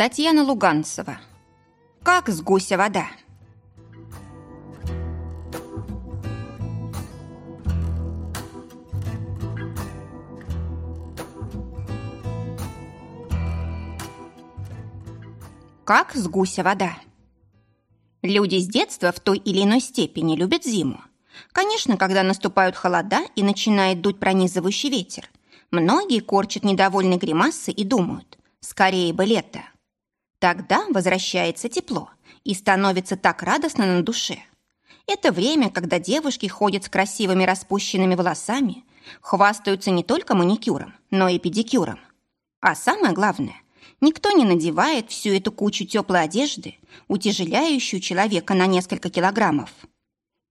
Татьяна Луганцева. Как с гуся вода. Как с гуся вода. Люди с детства в той или иной степени любят зиму. Конечно, когда наступают холода и начинает дуть пронизывающий ветер, многие корчат недовольные гримасы и думают, скорее бы лето. Тогда возвращается тепло и становится так радостно на душе. Это время, когда девушки ходят с красивыми распущенными волосами, хвастаются не только маникюром, но и педикюром. А самое главное, никто не надевает всю эту кучу теплой одежды, утяжеляющую человека на несколько килограммов.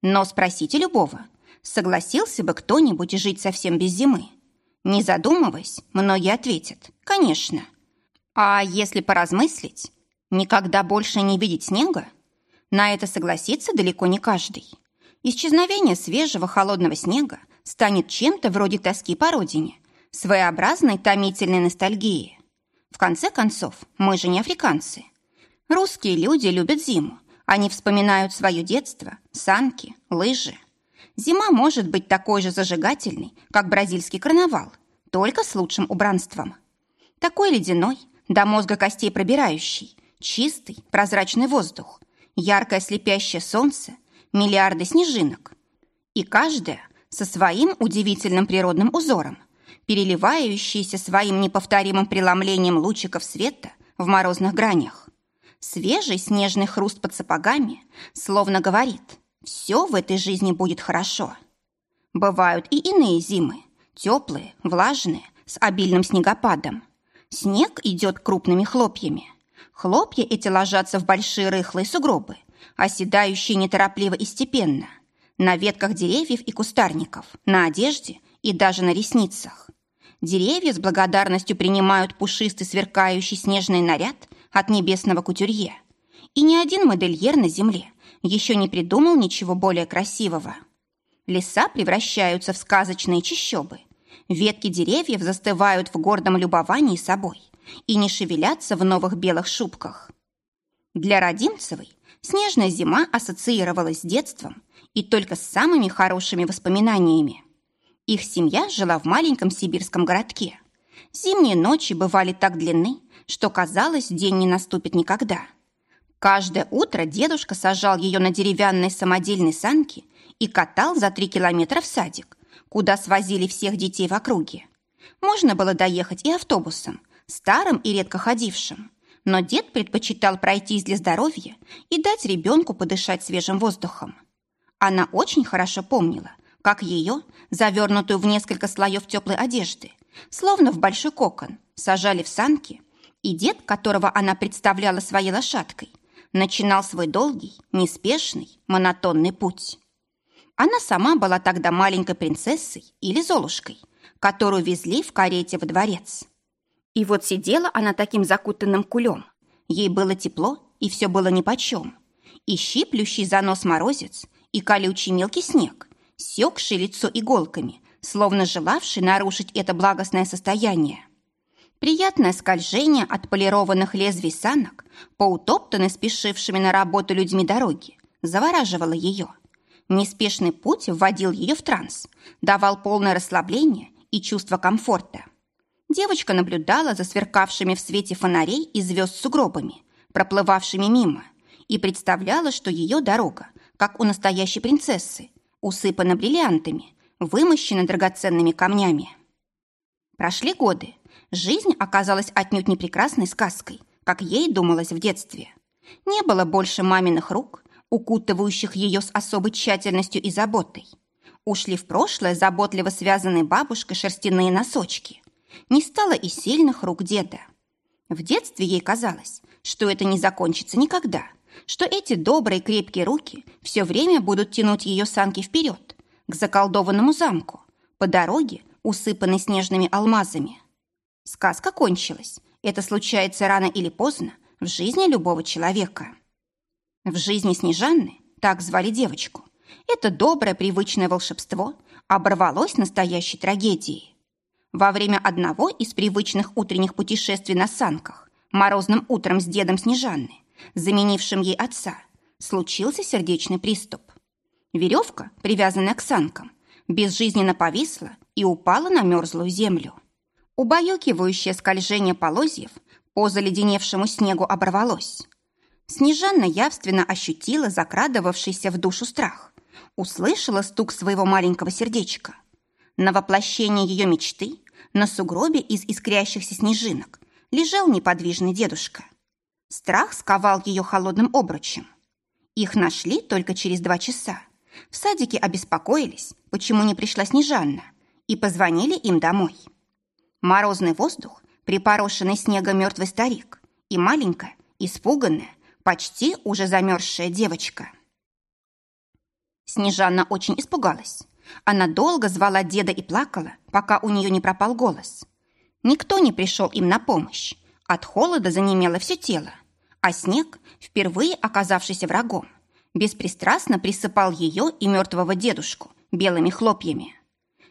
Но спросите любого, согласился бы кто-нибудь жить совсем без зимы? Не задумываясь, многие ответят «конечно». А если поразмыслить, никогда больше не видеть снега? На это согласится далеко не каждый. Исчезновение свежего холодного снега станет чем-то вроде тоски по родине, своеобразной томительной ностальгии. В конце концов, мы же не африканцы. Русские люди любят зиму. Они вспоминают свое детство, санки, лыжи. Зима может быть такой же зажигательной, как бразильский карнавал, только с лучшим убранством. Такой ледяной, до мозга костей пробирающий, чистый, прозрачный воздух, яркое слепящее солнце, миллиарды снежинок. И каждая со своим удивительным природным узором, переливающаяся своим неповторимым преломлением лучиков света в морозных гранях. Свежий снежный хруст под сапогами словно говорит «все в этой жизни будет хорошо». Бывают и иные зимы, теплые, влажные, с обильным снегопадом. Снег идет крупными хлопьями. Хлопья эти ложатся в большие рыхлые сугробы, оседающие неторопливо и степенно, на ветках деревьев и кустарников, на одежде и даже на ресницах. Деревья с благодарностью принимают пушистый сверкающий снежный наряд от небесного кутюрье. И ни один модельер на земле еще не придумал ничего более красивого. Леса превращаются в сказочные чащобы, Ветки деревьев застывают в гордом любовании собой и не шевелятся в новых белых шубках. Для Родимцевой снежная зима ассоциировалась с детством и только с самыми хорошими воспоминаниями. Их семья жила в маленьком сибирском городке. Зимние ночи бывали так длинны, что казалось, день не наступит никогда. Каждое утро дедушка сажал ее на деревянной самодельной санки и катал за три километра в садик, куда свозили всех детей в округе. Можно было доехать и автобусом, старым и редко ходившим. Но дед предпочитал пройтись для здоровья и дать ребенку подышать свежим воздухом. Она очень хорошо помнила, как ее, завернутую в несколько слоев теплой одежды, словно в большой кокон, сажали в санки, и дед, которого она представляла своей лошадкой, начинал свой долгий, неспешный, монотонный путь. Она сама была тогда маленькой принцессой или золушкой, которую везли в карете во дворец. И вот сидела она таким закутанным кулем. Ей было тепло, и все было нипочем. И щиплющий за нос морозец, и колючий мелкий снег, секший лицо иголками, словно желавший нарушить это благостное состояние. Приятное скольжение от полированных лезвий санок по утоптанной спешившими на работу людьми дороги завораживало ее. Неспешный путь вводил ее в транс, давал полное расслабление и чувство комфорта. Девочка наблюдала за сверкавшими в свете фонарей и звезд сугробами, проплывавшими мимо, и представляла, что ее дорога, как у настоящей принцессы, усыпана бриллиантами, вымощена драгоценными камнями. Прошли годы. Жизнь оказалась отнюдь не прекрасной сказкой, как ей думалось в детстве. Не было больше маминых рук, укутывающих ее с особой тщательностью и заботой. Ушли в прошлое заботливо связанные бабушкой шерстяные носочки. Не стало и сильных рук деда. В детстве ей казалось, что это не закончится никогда, что эти добрые крепкие руки все время будут тянуть ее санки вперед, к заколдованному замку, по дороге, усыпанной снежными алмазами. Сказка кончилась. Это случается рано или поздно в жизни любого человека. В жизни Снежанны, так звали девочку, это доброе привычное волшебство оборвалось настоящей трагедией. Во время одного из привычных утренних путешествий на санках Морозным утром с дедом Снежанны, заменившим ей отца, случился сердечный приступ. Веревка, привязанная к санкам, безжизненно повисла и упала на мерзлую землю. Убаюкивающее скольжение полозьев по заледеневшему снегу оборвалось. Снежанна явственно ощутила закрадывавшийся в душу страх, услышала стук своего маленького сердечка. На воплощение ее мечты, на сугробе из искрящихся снежинок, лежал неподвижный дедушка. Страх сковал ее холодным обручем. Их нашли только через два часа. В садике обеспокоились, почему не пришла Снежанна, и позвонили им домой. Морозный воздух, припорошенный снегом мертвый старик и маленькая, испуганная, почти уже замерзшая девочка. Снежанна очень испугалась. Она долго звала деда и плакала, пока у нее не пропал голос. Никто не пришел им на помощь. От холода занемело все тело, а снег, впервые оказавшийся врагом, беспристрастно присыпал ее и мертвого дедушку белыми хлопьями.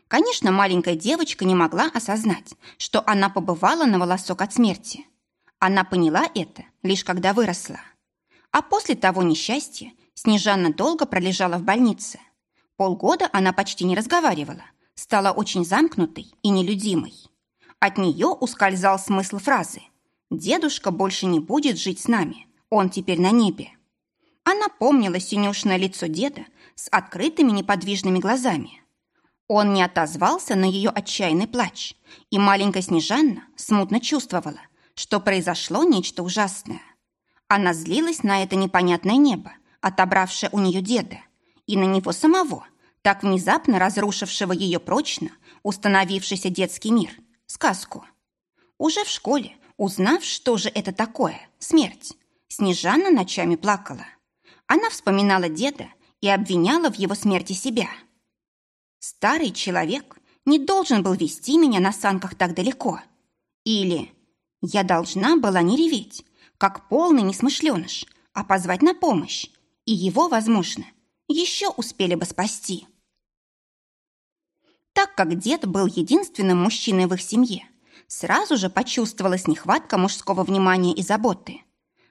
Конечно, маленькая девочка не могла осознать, что она побывала на волосок от смерти. Она поняла это, лишь когда выросла. А после того несчастья Снежанна долго пролежала в больнице. Полгода она почти не разговаривала, стала очень замкнутой и нелюдимой. От нее ускользал смысл фразы «Дедушка больше не будет жить с нами, он теперь на небе». Она помнила синюшное лицо деда с открытыми неподвижными глазами – он не отозвался на ее отчаянный плач, и маленькая Снежанна смутно чувствовала, что произошло нечто ужасное. Она злилась на это непонятное небо, отобравшее у нее деда, и на него самого, так внезапно разрушившего ее прочно установившийся детский мир, сказку. Уже в школе, узнав, что же это такое, смерть, Снежана ночами плакала. Она вспоминала деда и обвиняла в его смерти себя – Старый человек не должен был вести меня на санках так далеко. Или я должна была не реветь, как полный несмышленыш, а позвать на помощь, и его, возможно, еще успели бы спасти. Так как дед был единственным мужчиной в их семье, сразу же почувствовалась нехватка мужского внимания и заботы.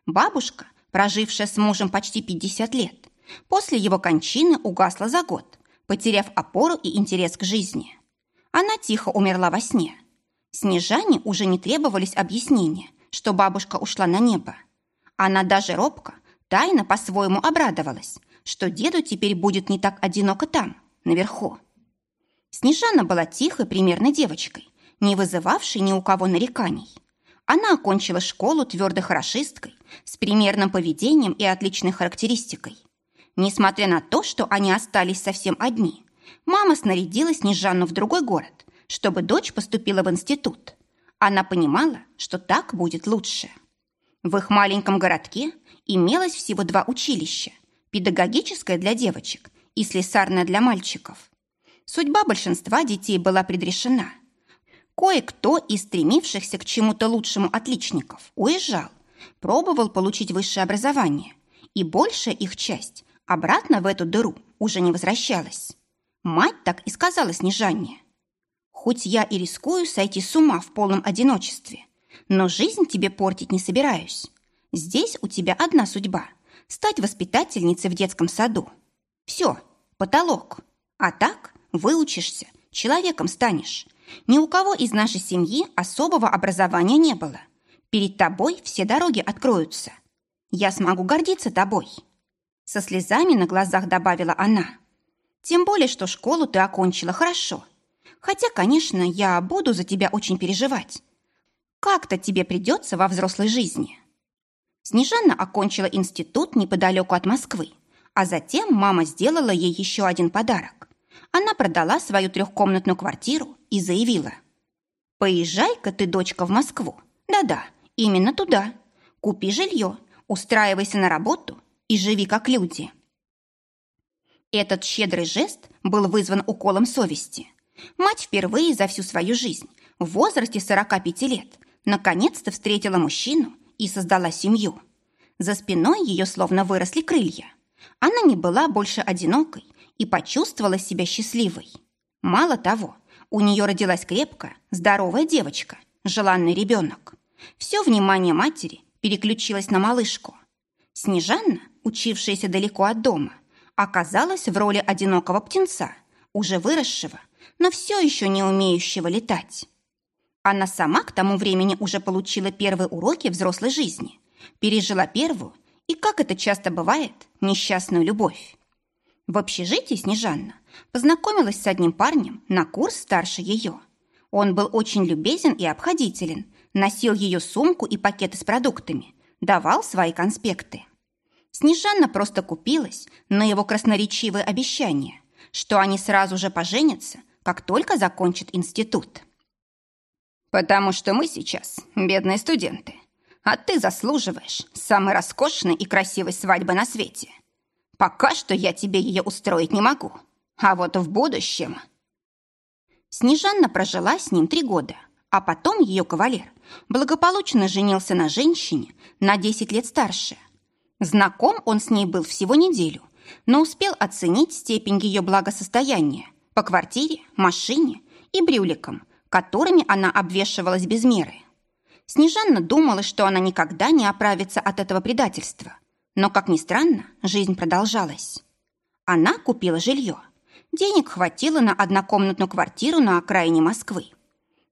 Бабушка, прожившая с мужем почти 50 лет, после его кончины угасла за год, потеряв опору и интерес к жизни. Она тихо умерла во сне. Снежане уже не требовались объяснения, что бабушка ушла на небо. Она даже робко, тайно по-своему обрадовалась, что деду теперь будет не так одиноко там, наверху. Снежана была тихой, примерной девочкой, не вызывавшей ни у кого нареканий. Она окончила школу твердой хорошисткой, с примерным поведением и отличной характеристикой. Несмотря на то, что они остались совсем одни, мама снарядила Снежану в другой город, чтобы дочь поступила в институт. Она понимала, что так будет лучше. В их маленьком городке имелось всего два училища – педагогическое для девочек и слесарное для мальчиков. Судьба большинства детей была предрешена. Кое-кто из стремившихся к чему-то лучшему отличников уезжал, пробовал получить высшее образование, и большая их часть Обратно в эту дыру уже не возвращалась. Мать так и сказала Снежане. «Хоть я и рискую сойти с ума в полном одиночестве, но жизнь тебе портить не собираюсь. Здесь у тебя одна судьба – стать воспитательницей в детском саду. Все, потолок. А так выучишься, человеком станешь. Ни у кого из нашей семьи особого образования не было. Перед тобой все дороги откроются. Я смогу гордиться тобой». Со слезами на глазах добавила она. Тем более, что школу ты окончила хорошо. Хотя, конечно, я буду за тебя очень переживать. Как-то тебе придется во взрослой жизни. Снежана окончила институт неподалеку от Москвы, а затем мама сделала ей еще один подарок. Она продала свою трехкомнатную квартиру и заявила. «Поезжай-ка ты, дочка, в Москву. Да-да, именно туда. Купи жилье, устраивайся на работу и живи как люди. Этот щедрый жест был вызван уколом совести. Мать впервые за всю свою жизнь, в возрасте 45 лет, наконец-то встретила мужчину и создала семью. За спиной ее словно выросли крылья. Она не была больше одинокой и почувствовала себя счастливой. Мало того, у нее родилась крепкая, здоровая девочка, желанный ребенок. Все внимание матери переключилось на малышку. Снежанна, учившаяся далеко от дома, оказалась в роли одинокого птенца, уже выросшего, но все еще не умеющего летать. Она сама к тому времени уже получила первые уроки взрослой жизни, пережила первую и, как это часто бывает, несчастную любовь. В общежитии Снежанна познакомилась с одним парнем на курс старше ее. Он был очень любезен и обходителен, носил ее сумку и пакеты с продуктами, давал свои конспекты. Снежанна просто купилась на его красноречивые обещания, что они сразу же поженятся, как только закончат институт. «Потому что мы сейчас бедные студенты, а ты заслуживаешь самой роскошной и красивой свадьбы на свете. Пока что я тебе ее устроить не могу, а вот в будущем...» Снежанна прожила с ним три года, а потом ее кавалер благополучно женился на женщине на 10 лет старше. Знаком он с ней был всего неделю, но успел оценить степень ее благосостояния по квартире, машине и брюликам, которыми она обвешивалась без меры. Снежанна думала, что она никогда не оправится от этого предательства. Но, как ни странно, жизнь продолжалась. Она купила жилье. Денег хватило на однокомнатную квартиру на окраине Москвы.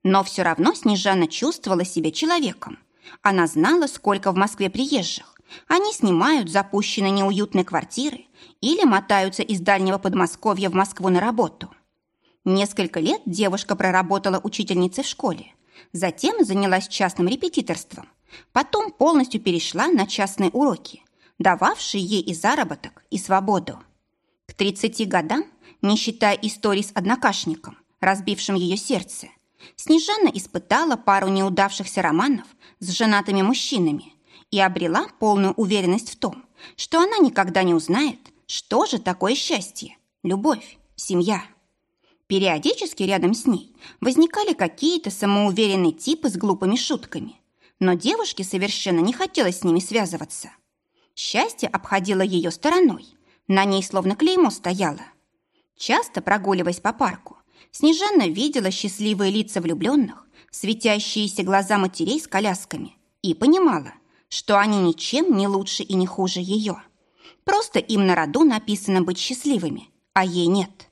Но все равно Снежана чувствовала себя человеком. Она знала, сколько в Москве приезжих. Они снимают запущенные неуютные квартиры или мотаются из дальнего Подмосковья в Москву на работу. Несколько лет девушка проработала учительницей в школе, затем занялась частным репетиторством, потом полностью перешла на частные уроки, дававшие ей и заработок, и свободу. К 30 годам, не считая историй с однокашником, разбившим ее сердце, Снежана испытала пару неудавшихся романов с женатыми мужчинами и обрела полную уверенность в том, что она никогда не узнает, что же такое счастье, любовь, семья. Периодически рядом с ней возникали какие-то самоуверенные типы с глупыми шутками, но девушке совершенно не хотелось с ними связываться. Счастье обходило ее стороной, на ней словно клеймо стояло. Часто прогуливаясь по парку, Снежана видела счастливые лица влюбленных, светящиеся глаза матерей с колясками, и понимала, что они ничем не лучше и не хуже ее. Просто им на роду написано быть счастливыми, а ей нет.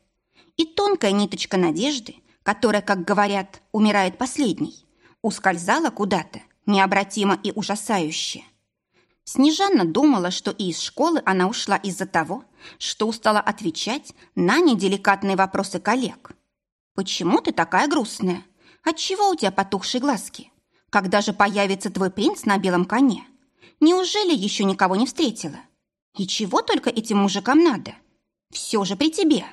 И тонкая ниточка надежды, которая, как говорят, умирает последней, ускользала куда-то, необратимо и ужасающе. Снежанна думала, что и из школы она ушла из-за того, что устала отвечать на неделикатные вопросы коллег – «Почему ты такая грустная? Отчего у тебя потухшие глазки? Когда же появится твой принц на белом коне? Неужели еще никого не встретила? И чего только этим мужикам надо? Все же при тебе!»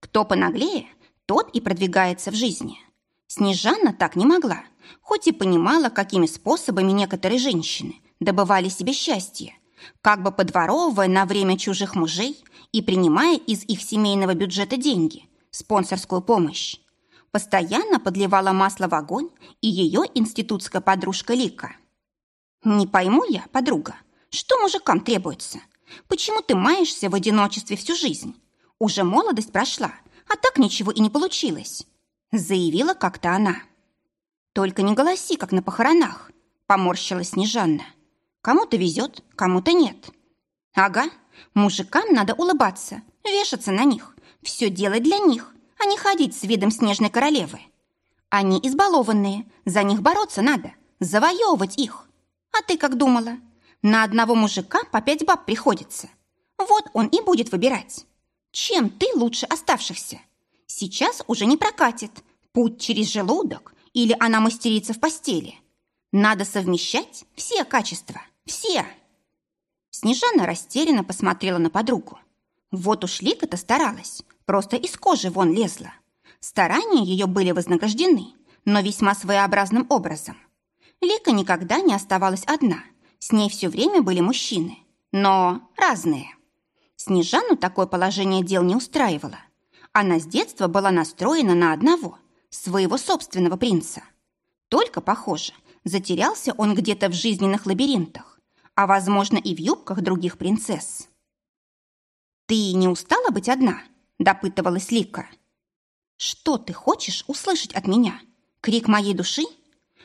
Кто понаглее, тот и продвигается в жизни. Снежанна так не могла, хоть и понимала, какими способами некоторые женщины добывали себе счастье, как бы подворовывая на время чужих мужей и принимая из их семейного бюджета деньги – спонсорскую помощь. Постоянно подливала масло в огонь и ее институтская подружка Лика. «Не пойму я, подруга, что мужикам требуется? Почему ты маешься в одиночестве всю жизнь? Уже молодость прошла, а так ничего и не получилось», заявила как-то она. «Только не голоси, как на похоронах», поморщилась Снежанна. «Кому-то везет, кому-то нет». «Ага, мужикам надо улыбаться, вешаться на них, все делать для них, а не ходить с видом снежной королевы. Они избалованные, за них бороться надо, завоевывать их. А ты как думала? На одного мужика по пять баб приходится. Вот он и будет выбирать. Чем ты лучше оставшихся? Сейчас уже не прокатит. Путь через желудок или она мастерица в постели. Надо совмещать все качества, все. Снежана растерянно посмотрела на подругу. Вот уж Лика-то старалась, просто из кожи вон лезла. Старания ее были вознаграждены, но весьма своеобразным образом. Лика никогда не оставалась одна, с ней все время были мужчины, но разные. Снежану такое положение дел не устраивало. Она с детства была настроена на одного, своего собственного принца. Только, похоже, затерялся он где-то в жизненных лабиринтах, а, возможно, и в юбках других принцесс. «Ты не устала быть одна?» – допытывалась Лика. «Что ты хочешь услышать от меня? Крик моей души?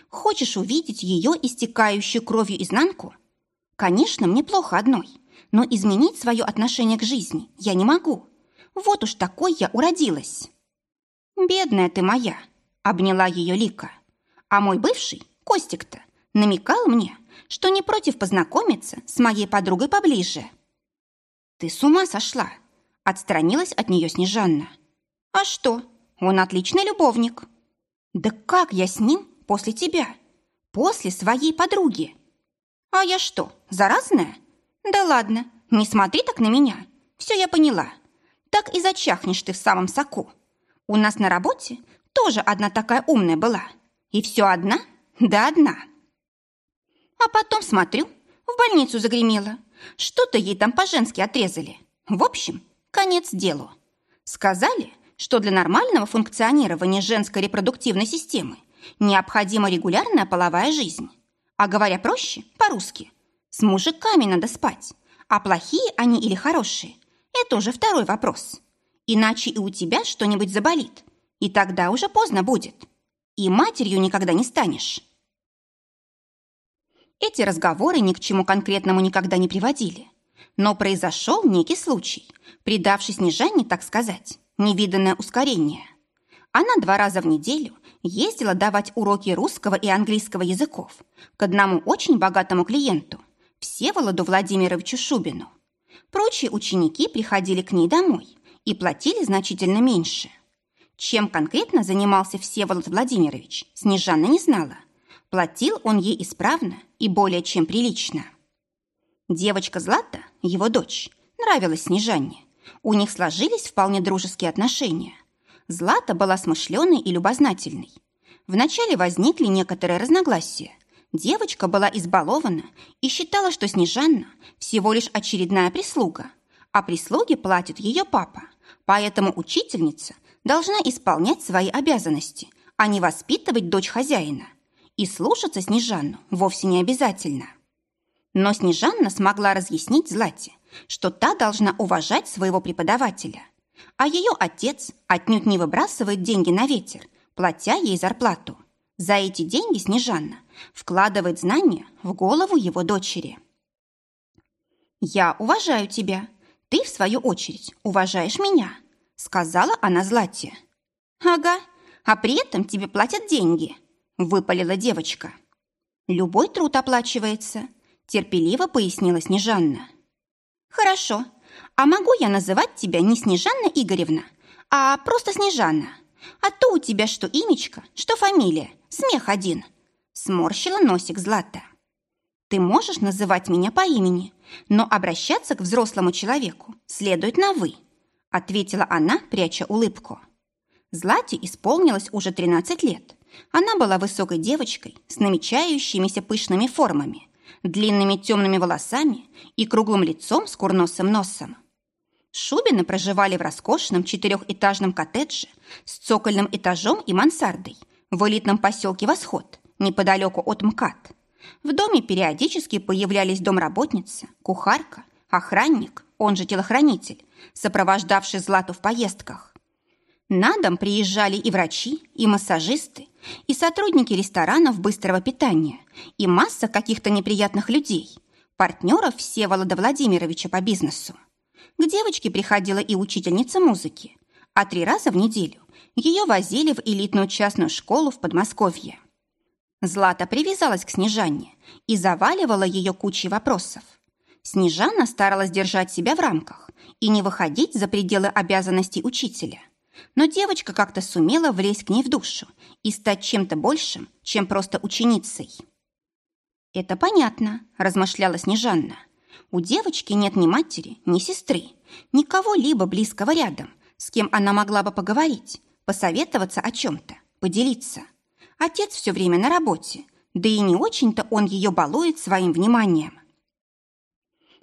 Хочешь увидеть ее истекающую кровью изнанку? Конечно, мне плохо одной, но изменить свое отношение к жизни я не могу. Вот уж такой я уродилась. Бедная ты моя, обняла ее Лика. А мой бывший, Костик-то, намекал мне, что не против познакомиться с моей подругой поближе. Ты с ума сошла? Отстранилась от нее Снежанна. А что? Он отличный любовник. Да как я с ним после тебя? После своей подруги? А я что, заразная? Да ладно, не смотри так на меня. Все я поняла. Так и зачахнешь ты в самом соку. У нас на работе тоже одна такая умная была. И все одна? Да одна. А потом смотрю, в больницу загремела. Что-то ей там по-женски отрезали. В общем, конец делу. Сказали, что для нормального функционирования женской репродуктивной системы необходима регулярная половая жизнь. А говоря проще, по-русски, с мужиками надо спать. А плохие они или хорошие – это уже второй вопрос. Иначе и у тебя что-нибудь заболит. И тогда уже поздно будет. И матерью никогда не станешь. Эти разговоры ни к чему конкретному никогда не приводили. Но произошел некий случай, придавший Снежане, так сказать, невиданное ускорение. Она два раза в неделю ездила давать уроки русского и английского языков к одному очень богатому клиенту, Всеволоду Владимировичу Шубину. Прочие ученики приходили к ней домой и платили значительно меньше. Чем конкретно занимался Всеволод Владимирович, Снежана не знала. Платил он ей исправно и более чем прилично. Девочка Злата, его дочь, нравилась Снежане. У них сложились вполне дружеские отношения. Злата была смышленой и любознательной. Вначале возникли некоторые разногласия. Девочка была избалована и считала, что Снежанна всего лишь очередная прислуга, а прислуге платит ее папа. Поэтому учительница должна исполнять свои обязанности, а не воспитывать дочь хозяина. И слушаться Снежанну вовсе не обязательно. Но Снежанна смогла разъяснить Злате, что та должна уважать своего преподавателя, а ее отец отнюдь не выбрасывает деньги на ветер, платя ей зарплату. За эти деньги Снежанна вкладывает знания в голову его дочери. «Я уважаю тебя. Ты, в свою очередь, уважаешь меня», сказала она Злате. «Ага, а при этом тебе платят деньги», выпалила девочка. «Любой труд оплачивается», терпеливо пояснила Снежанна. «Хорошо. А могу я называть тебя не Снежанна Игоревна, а просто Снежанна? А то у тебя что имечко, что фамилия, смех один». Сморщила носик Злата. «Ты можешь называть меня по имени, но обращаться к взрослому человеку следует на «вы», ответила она, пряча улыбку. Злате исполнилось уже 13 лет. Она была высокой девочкой с намечающимися пышными формами, длинными темными волосами и круглым лицом с курносым носом. Шубины проживали в роскошном четырехэтажном коттедже с цокольным этажом и мансардой в элитном поселке Восход, неподалеку от МКАД. В доме периодически появлялись домработница, кухарка, охранник, он же телохранитель, сопровождавший Злату в поездках. На дом приезжали и врачи, и массажисты, и сотрудники ресторанов быстрого питания, и масса каких-то неприятных людей, партнеров Всеволода Владимировича по бизнесу. К девочке приходила и учительница музыки, а три раза в неделю ее возили в элитную частную школу в Подмосковье. Злата привязалась к Снежане и заваливала ее кучей вопросов. Снежана старалась держать себя в рамках и не выходить за пределы обязанностей учителя – но девочка как-то сумела влезть к ней в душу и стать чем-то большим, чем просто ученицей. «Это понятно», – размышляла Снежанна. «У девочки нет ни матери, ни сестры, никого либо близкого рядом, с кем она могла бы поговорить, посоветоваться о чем-то, поделиться. Отец все время на работе, да и не очень-то он ее балует своим вниманием».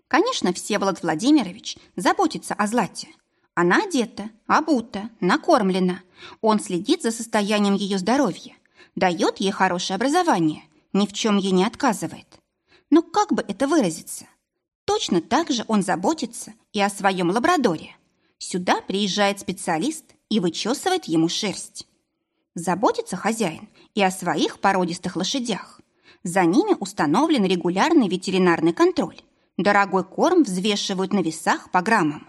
Конечно, Всеволод Владимирович заботится о Злате, она одета, обута, накормлена. Он следит за состоянием ее здоровья, дает ей хорошее образование, ни в чем ей не отказывает. Но как бы это выразиться? Точно так же он заботится и о своем лабрадоре. Сюда приезжает специалист и вычесывает ему шерсть. Заботится хозяин и о своих породистых лошадях. За ними установлен регулярный ветеринарный контроль. Дорогой корм взвешивают на весах по граммам.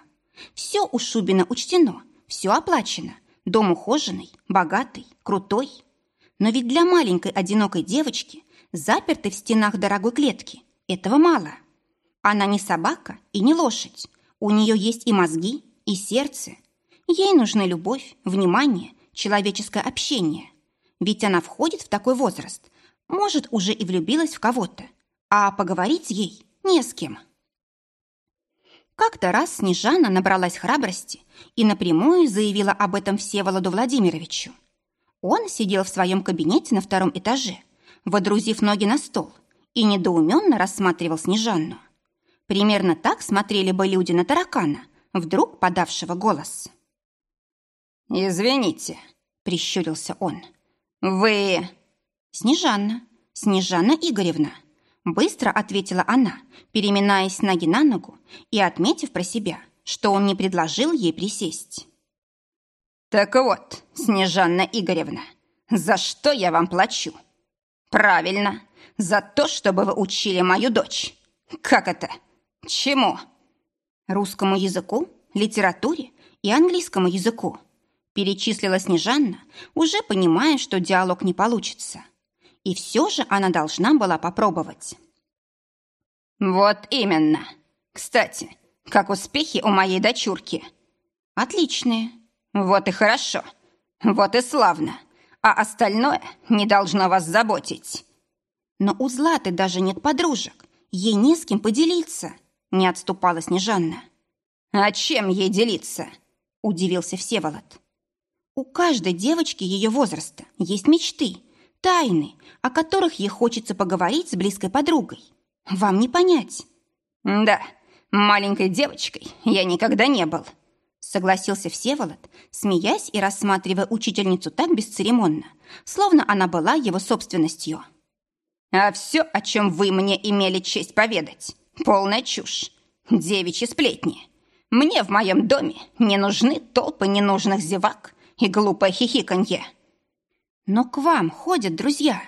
Все у Шубина учтено, все оплачено. Дом ухоженный, богатый, крутой. Но ведь для маленькой одинокой девочки, запертой в стенах дорогой клетки, этого мало. Она не собака и не лошадь. У нее есть и мозги, и сердце. Ей нужны любовь, внимание, человеческое общение. Ведь она входит в такой возраст, может, уже и влюбилась в кого-то, а поговорить ей не с кем. Как-то раз Снежана набралась храбрости и напрямую заявила об этом Всеволоду Владимировичу. Он сидел в своем кабинете на втором этаже, водрузив ноги на стол, и недоуменно рассматривал Снежанну. Примерно так смотрели бы люди на таракана, вдруг подавшего голос. «Извините», — прищурился он. «Вы...» «Снежанна, Снежанна Игоревна», Быстро ответила она, переминаясь с ноги на ногу и отметив про себя, что он не предложил ей присесть. «Так вот, Снежанна Игоревна, за что я вам плачу?» «Правильно, за то, чтобы вы учили мою дочь. Как это? Чему?» «Русскому языку, литературе и английскому языку», перечислила Снежанна, уже понимая, что диалог не получится. И все же она должна была попробовать. «Вот именно. Кстати, как успехи у моей дочурки?» «Отличные». «Вот и хорошо. Вот и славно. А остальное не должно вас заботить». «Но у Златы даже нет подружек. Ей не с кем поделиться», — не отступала Снежанна. «А чем ей делиться?» — удивился Всеволод. «У каждой девочки ее возраста есть мечты, тайны, о которых ей хочется поговорить с близкой подругой. Вам не понять. Да, маленькой девочкой я никогда не был. Согласился Всеволод, смеясь и рассматривая учительницу так бесцеремонно, словно она была его собственностью. А все, о чем вы мне имели честь поведать, полная чушь, девичьи сплетни. Мне в моем доме не нужны толпы ненужных зевак и глупое хихиканье. Но к вам ходят друзья.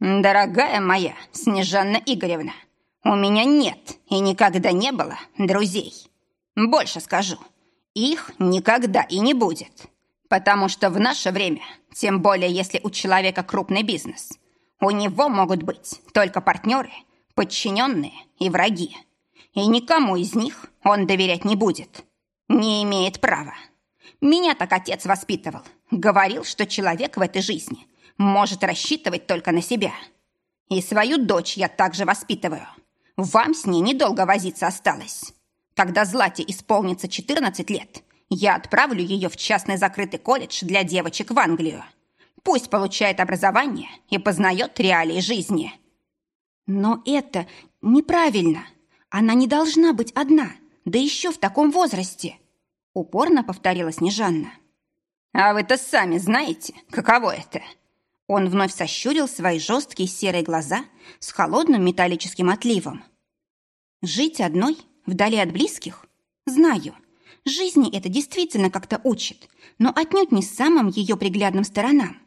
Дорогая моя Снежанна Игоревна, у меня нет и никогда не было друзей. Больше скажу, их никогда и не будет. Потому что в наше время, тем более если у человека крупный бизнес, у него могут быть только партнеры, подчиненные и враги. И никому из них он доверять не будет. Не имеет права. Меня так отец воспитывал. Говорил, что человек в этой жизни может рассчитывать только на себя. И свою дочь я также воспитываю. Вам с ней недолго возиться осталось. Когда Злате исполнится 14 лет, я отправлю ее в частный закрытый колледж для девочек в Англию. Пусть получает образование и познает реалии жизни. Но это неправильно. Она не должна быть одна, да еще в таком возрасте. Упорно повторила Снежанна. «А вы-то сами знаете, каково это?» Он вновь сощурил свои жесткие серые глаза с холодным металлическим отливом. «Жить одной, вдали от близких? Знаю. Жизни это действительно как-то учит, но отнюдь не самым ее приглядным сторонам.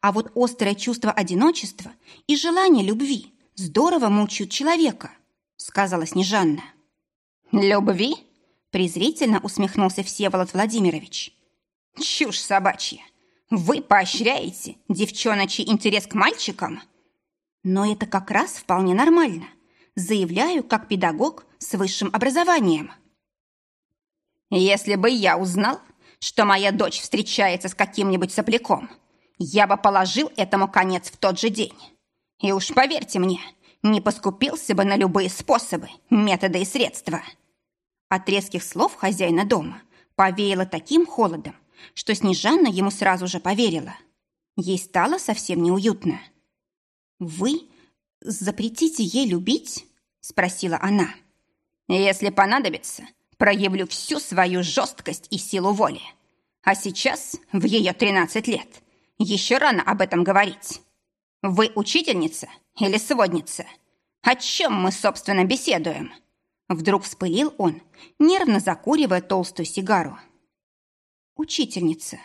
А вот острое чувство одиночества и желание любви здорово мучают человека», сказала Снежанна. «Любви?» презрительно усмехнулся Всеволод Владимирович. «Чушь собачья! Вы поощряете девчоночий интерес к мальчикам?» «Но это как раз вполне нормально. Заявляю, как педагог с высшим образованием». «Если бы я узнал, что моя дочь встречается с каким-нибудь сопляком, я бы положил этому конец в тот же день. И уж поверьте мне, не поскупился бы на любые способы, методы и средства». От резких слов хозяина дома повеяло таким холодом, что Снежанна ему сразу же поверила. Ей стало совсем неуютно. «Вы запретите ей любить?» – спросила она. «Если понадобится, проявлю всю свою жесткость и силу воли. А сейчас, в ее 13 лет, еще рано об этом говорить. Вы учительница или сводница? О чем мы, собственно, беседуем?» Вдруг вспылил он, нервно закуривая толстую сигару. «Учительница».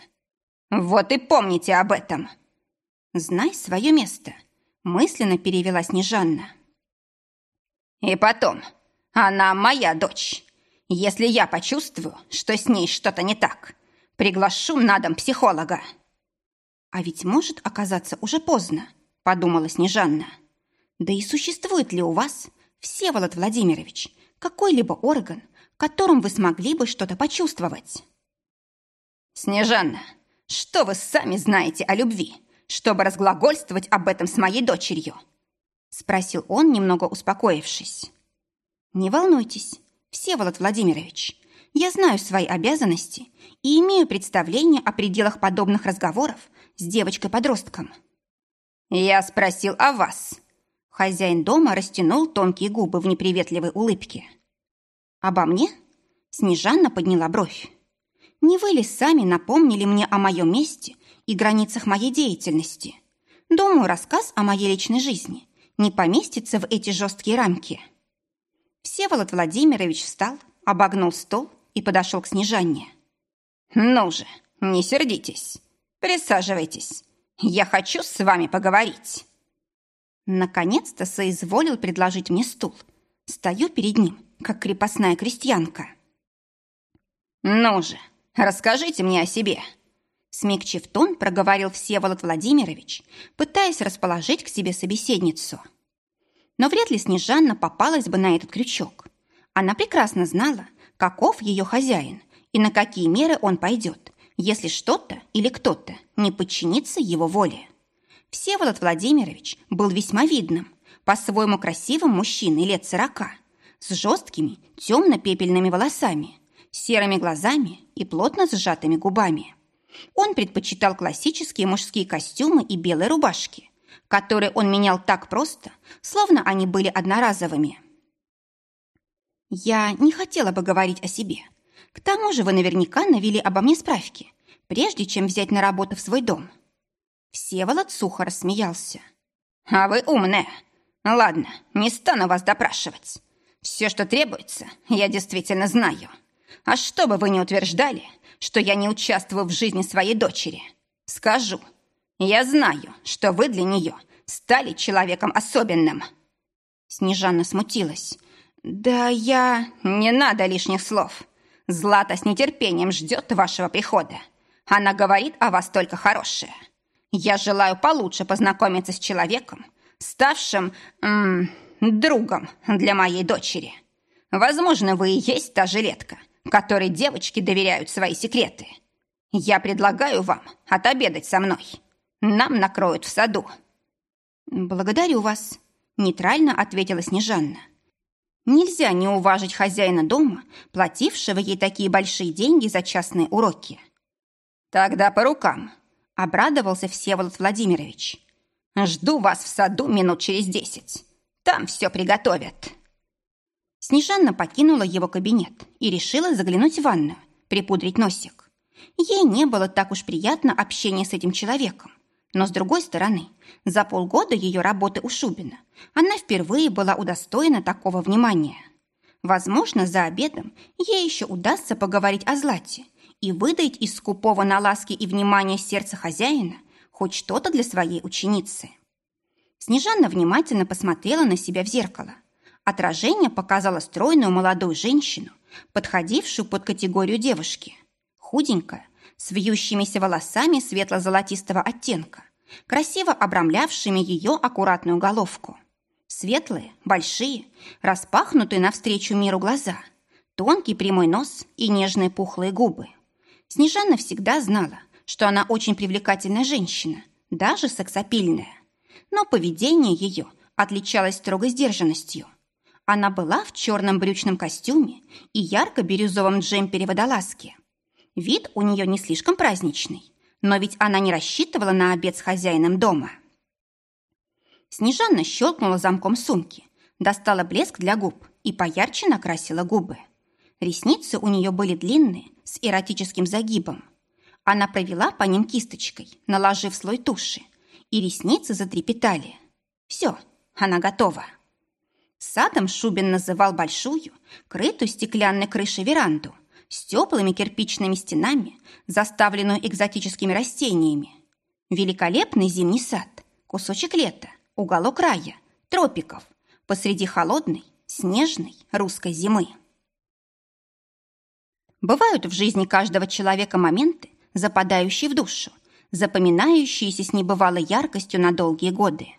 «Вот и помните об этом». «Знай свое место», — мысленно перевела Снежанна. «И потом, она моя дочь. Если я почувствую, что с ней что-то не так, приглашу на дом психолога». «А ведь может оказаться уже поздно», — подумала Снежанна. «Да и существует ли у вас, Всеволод Владимирович, какой-либо орган, которым вы смогли бы что-то почувствовать?» «Снежанна, что вы сами знаете о любви, чтобы разглагольствовать об этом с моей дочерью?» Спросил он, немного успокоившись. «Не волнуйтесь, Всеволод Владимирович, я знаю свои обязанности и имею представление о пределах подобных разговоров с девочкой-подростком». «Я спросил о вас». Хозяин дома растянул тонкие губы в неприветливой улыбке. «Обо мне?» Снежанна подняла бровь. Не вы ли сами напомнили мне о моем месте и границах моей деятельности? Думаю, рассказ о моей личной жизни не поместится в эти жесткие рамки. Всеволод Владимирович встал, обогнул стол и подошел к Снежанне. «Ну же, не сердитесь. Присаживайтесь. Я хочу с вами поговорить». Наконец-то соизволил предложить мне стул. Стою перед ним, как крепостная крестьянка. «Ну же, Расскажите мне о себе». Смягчив тон, проговорил Всеволод Владимирович, пытаясь расположить к себе собеседницу. Но вряд ли Снежанна попалась бы на этот крючок. Она прекрасно знала, каков ее хозяин и на какие меры он пойдет, если что-то или кто-то не подчинится его воле. Всеволод Владимирович был весьма видным, по-своему красивым мужчиной лет сорока, с жесткими темно-пепельными волосами – серыми глазами и плотно сжатыми губами. Он предпочитал классические мужские костюмы и белые рубашки, которые он менял так просто, словно они были одноразовыми. Я не хотела бы говорить о себе. К тому же вы наверняка навели обо мне справки, прежде чем взять на работу в свой дом. Всеволод сухо рассмеялся. А вы умная. Ладно, не стану вас допрашивать. Все, что требуется, я действительно знаю. А что бы вы ни утверждали, что я не участвую в жизни своей дочери, скажу. Я знаю, что вы для нее стали человеком особенным. Снежанна смутилась. Да я... Не надо лишних слов. Злата с нетерпением ждет вашего прихода. Она говорит о вас только хорошее. Я желаю получше познакомиться с человеком, ставшим м другом для моей дочери. Возможно, вы и есть та жилетка, которой девочки доверяют свои секреты. Я предлагаю вам отобедать со мной. Нам накроют в саду». «Благодарю вас», – нейтрально ответила Снежанна. «Нельзя не уважить хозяина дома, платившего ей такие большие деньги за частные уроки». «Тогда по рукам», – обрадовался Всеволод Владимирович. «Жду вас в саду минут через десять. Там все приготовят». Снежанна покинула его кабинет и решила заглянуть в ванную, припудрить носик. Ей не было так уж приятно общение с этим человеком. Но, с другой стороны, за полгода ее работы у Шубина она впервые была удостоена такого внимания. Возможно, за обедом ей еще удастся поговорить о Злате и выдать из скупого на ласки и внимание сердца хозяина хоть что-то для своей ученицы. Снежанна внимательно посмотрела на себя в зеркало. Отражение показало стройную молодую женщину, подходившую под категорию девушки. Худенькая, с вьющимися волосами светло-золотистого оттенка, красиво обрамлявшими ее аккуратную головку. Светлые, большие, распахнутые навстречу миру глаза, тонкий прямой нос и нежные пухлые губы. Снежана всегда знала, что она очень привлекательная женщина, даже сексапильная. Но поведение ее отличалось строгой сдержанностью. Она была в черном брючном костюме и ярко-бирюзовом джемпере-водолазке. Вид у нее не слишком праздничный, но ведь она не рассчитывала на обед с хозяином дома. Снежанна щелкнула замком сумки, достала блеск для губ и поярче накрасила губы. Ресницы у нее были длинные, с эротическим загибом. Она провела по ним кисточкой, наложив слой туши, и ресницы затрепетали. Все, она готова. Садом Шубин называл большую, крытую стеклянной крышей веранду с теплыми кирпичными стенами, заставленную экзотическими растениями. Великолепный зимний сад, кусочек лета, уголок рая, тропиков, посреди холодной, снежной русской зимы. Бывают в жизни каждого человека моменты, западающие в душу, запоминающиеся с небывалой яркостью на долгие годы.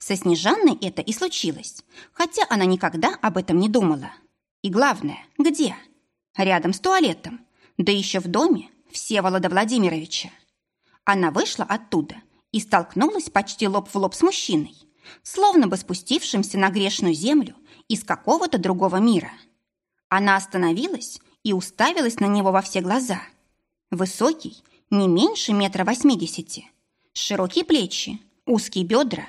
Со Снежанной это и случилось, хотя она никогда об этом не думала. И главное, где? Рядом с туалетом, да еще в доме Всеволода Владимировича. Она вышла оттуда и столкнулась почти лоб в лоб с мужчиной, словно бы спустившимся на грешную землю из какого-то другого мира. Она остановилась и уставилась на него во все глаза. Высокий, не меньше метра восьмидесяти, широкие плечи, узкие бедра.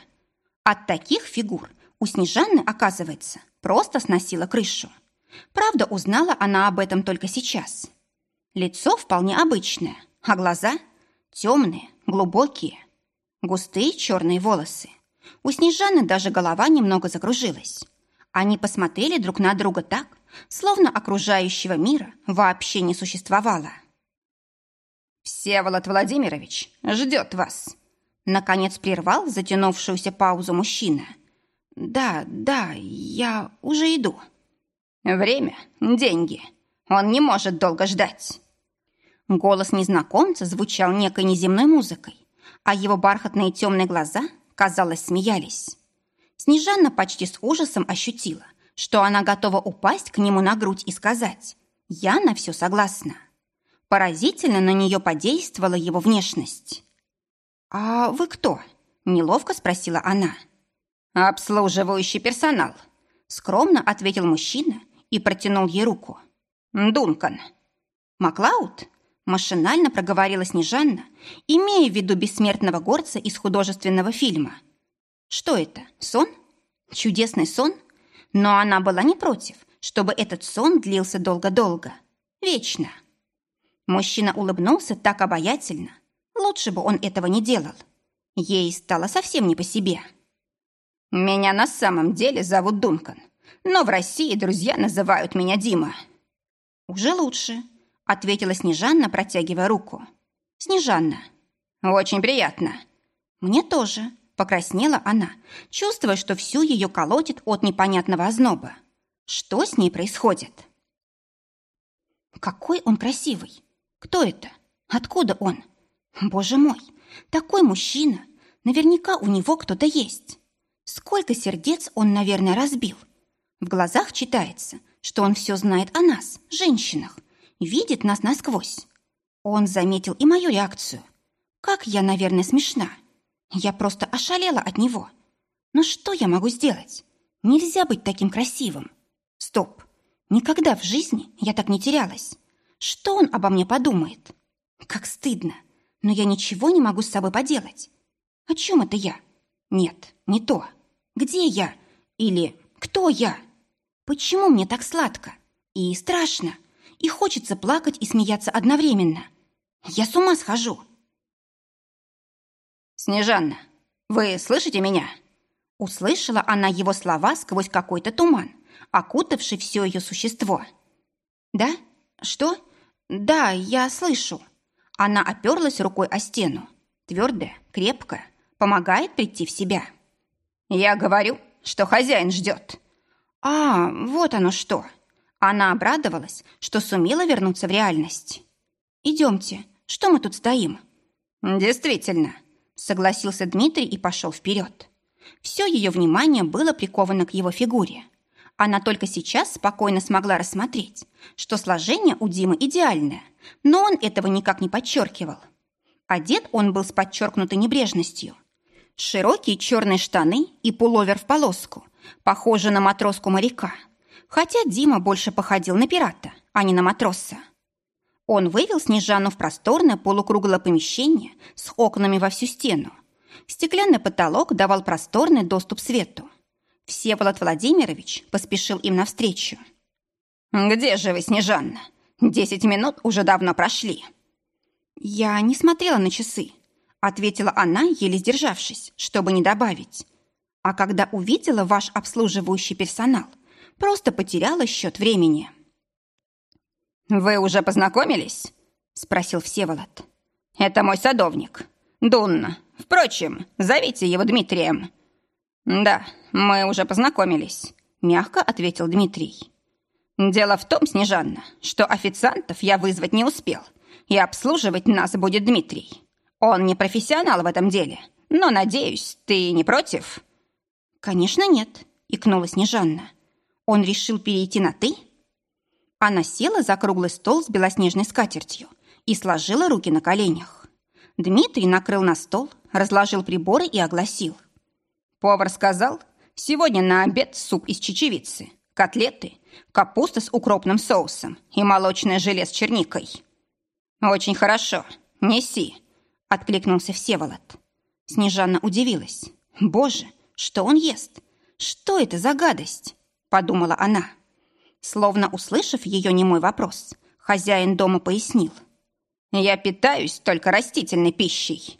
От таких фигур у Снежаны, оказывается, просто сносила крышу. Правда, узнала она об этом только сейчас. Лицо вполне обычное, а глаза темные, глубокие, густые черные волосы. У Снежаны даже голова немного закружилась. Они посмотрели друг на друга так, словно окружающего мира вообще не существовало. «Всеволод Владимирович ждет вас», — наконец прервал затянувшуюся паузу мужчина. «Да, да, я уже иду». «Время — деньги. Он не может долго ждать». Голос незнакомца звучал некой неземной музыкой, а его бархатные темные глаза, казалось, смеялись. Снежанна почти с ужасом ощутила, что она готова упасть к нему на грудь и сказать «Я на все согласна». Поразительно на нее подействовала его внешность. «А вы кто?» – неловко спросила она. «Обслуживающий персонал», – скромно ответил мужчина и протянул ей руку. «Дункан». «Маклауд?» – машинально проговорила Снежанна, имея в виду бессмертного горца из художественного фильма. «Что это? Сон? Чудесный сон?» Но она была не против, чтобы этот сон длился долго-долго. Вечно. Мужчина улыбнулся так обаятельно. Лучше бы он этого не делал. Ей стало совсем не по себе. «Меня на самом деле зовут Дункан, но в России друзья называют меня Дима». «Уже лучше», — ответила Снежанна, протягивая руку. «Снежанна». «Очень приятно». «Мне тоже», Покраснела она, чувствуя, что всю ее колотит от непонятного озноба. Что с ней происходит? Какой он красивый! Кто это? Откуда он? Боже мой, такой мужчина! Наверняка у него кто-то есть. Сколько сердец он, наверное, разбил. В глазах читается, что он все знает о нас, женщинах, видит нас насквозь. Он заметил и мою реакцию. Как я, наверное, смешна. Я просто ошалела от него. Но что я могу сделать? Нельзя быть таким красивым. Стоп. Никогда в жизни я так не терялась. Что он обо мне подумает? Как стыдно. Но я ничего не могу с собой поделать. О чем это я? Нет, не то. Где я? Или кто я? Почему мне так сладко? И страшно. И хочется плакать и смеяться одновременно. Я с ума схожу. «Снежанна, вы слышите меня?» Услышала она его слова сквозь какой-то туман, окутавший все ее существо. «Да? Что? Да, я слышу». Она оперлась рукой о стену. Твердая, крепкая, помогает прийти в себя. «Я говорю, что хозяин ждет». «А, вот оно что». Она обрадовалась, что сумела вернуться в реальность. «Идемте, что мы тут стоим?» «Действительно», согласился Дмитрий и пошел вперед. Все ее внимание было приковано к его фигуре. Она только сейчас спокойно смогла рассмотреть, что сложение у Димы идеальное, но он этого никак не подчеркивал. Одет он был с подчеркнутой небрежностью. Широкие черные штаны и пуловер в полоску, похожий на матроску моряка. Хотя Дима больше походил на пирата, а не на матроса. Он вывел Снежану в просторное полукруглое помещение с окнами во всю стену. Стеклянный потолок давал просторный доступ свету. Всеволод Владимирович поспешил им навстречу. «Где же вы, Снежанна? Десять минут уже давно прошли». «Я не смотрела на часы», — ответила она, еле сдержавшись, чтобы не добавить. «А когда увидела ваш обслуживающий персонал, просто потеряла счет времени». «Вы уже познакомились?» — спросил Всеволод. «Это мой садовник. Дунна. Впрочем, зовите его Дмитрием». «Да, мы уже познакомились», — мягко ответил Дмитрий. «Дело в том, Снежанна, что официантов я вызвать не успел, и обслуживать нас будет Дмитрий. Он не профессионал в этом деле, но, надеюсь, ты не против?» «Конечно нет», — икнула Снежанна. «Он решил перейти на «ты»?» Она села за круглый стол с белоснежной скатертью и сложила руки на коленях. Дмитрий накрыл на стол, разложил приборы и огласил. «Повар сказал, сегодня на обед суп из чечевицы, котлеты, капуста с укропным соусом и молочное желе с черникой». «Очень хорошо. Неси», — откликнулся Всеволод. Снежана удивилась. «Боже, что он ест? Что это за гадость?» — подумала она. Словно услышав ее немой вопрос, хозяин дома пояснил. «Я питаюсь только растительной пищей».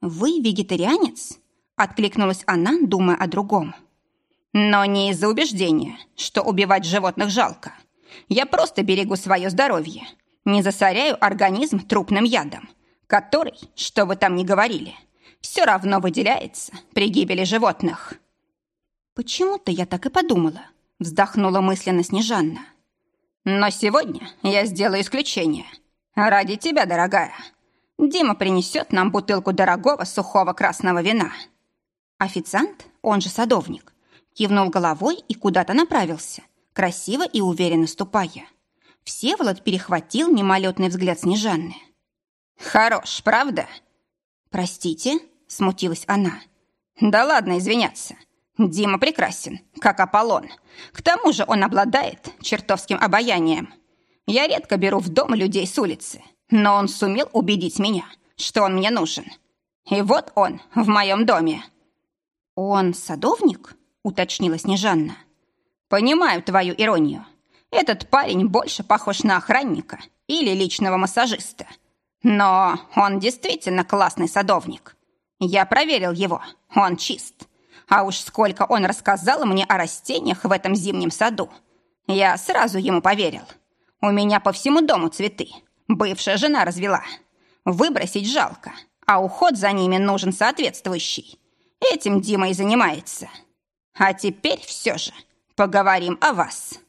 «Вы вегетарианец?» — откликнулась она, думая о другом. «Но не из-за убеждения, что убивать животных жалко. Я просто берегу свое здоровье, не засоряю организм трупным ядом, который, что вы там ни говорили, все равно выделяется при гибели животных». «Почему-то я так и подумала», Вздохнула мысленно Снежанна. «Но сегодня я сделаю исключение. Ради тебя, дорогая. Дима принесет нам бутылку дорогого сухого красного вина». Официант, он же садовник, кивнул головой и куда-то направился, красиво и уверенно ступая. Всеволод перехватил мимолетный взгляд Снежанны. «Хорош, правда?» «Простите?» – смутилась она. «Да ладно извиняться. Дима прекрасен, как Аполлон. К тому же он обладает чертовским обаянием. Я редко беру в дом людей с улицы, но он сумел убедить меня, что он мне нужен. И вот он в моем доме». «Он садовник?» — уточнила Снежанна. «Понимаю твою иронию. Этот парень больше похож на охранника или личного массажиста. Но он действительно классный садовник. Я проверил его, он чист. А уж сколько он рассказал мне о растениях в этом зимнем саду. Я сразу ему поверил. У меня по всему дому цветы. Бывшая жена развела. Выбросить жалко, а уход за ними нужен соответствующий. Этим Дима и занимается. А теперь все же поговорим о вас».